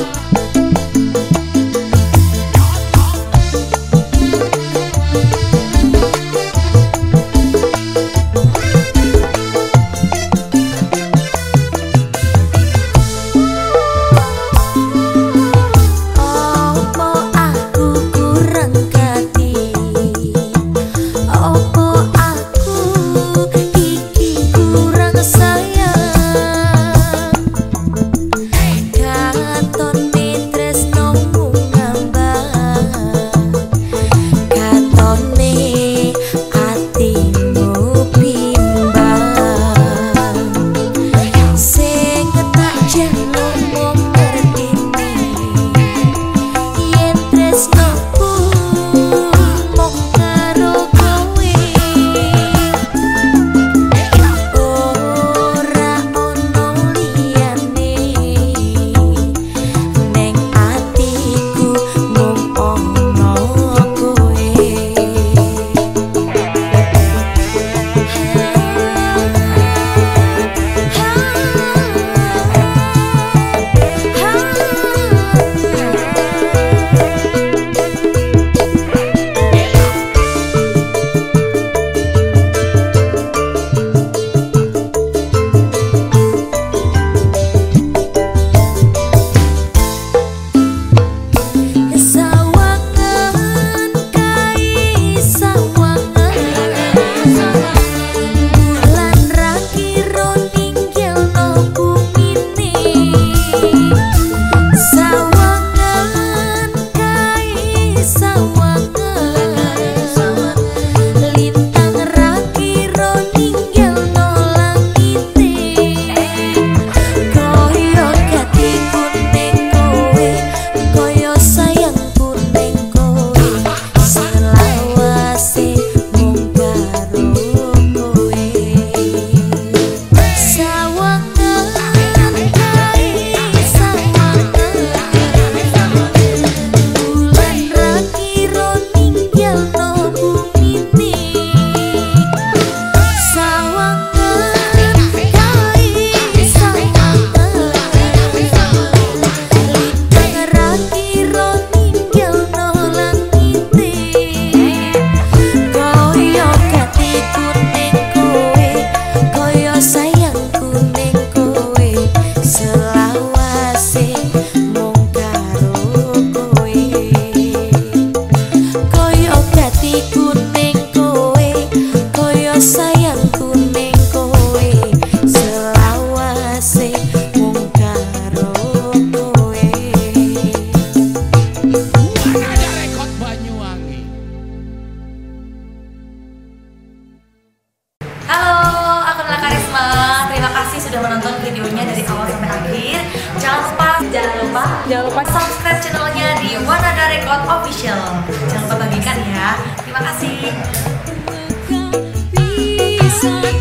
Opo aku Terima kasih. sudah menonton videonya dari awal sampai akhir. Jangan lupa, jangan lupa, jangan lupa subscribe channelnya di Wanada Record Official. Jangan lupa bagikan ya. Terima kasih.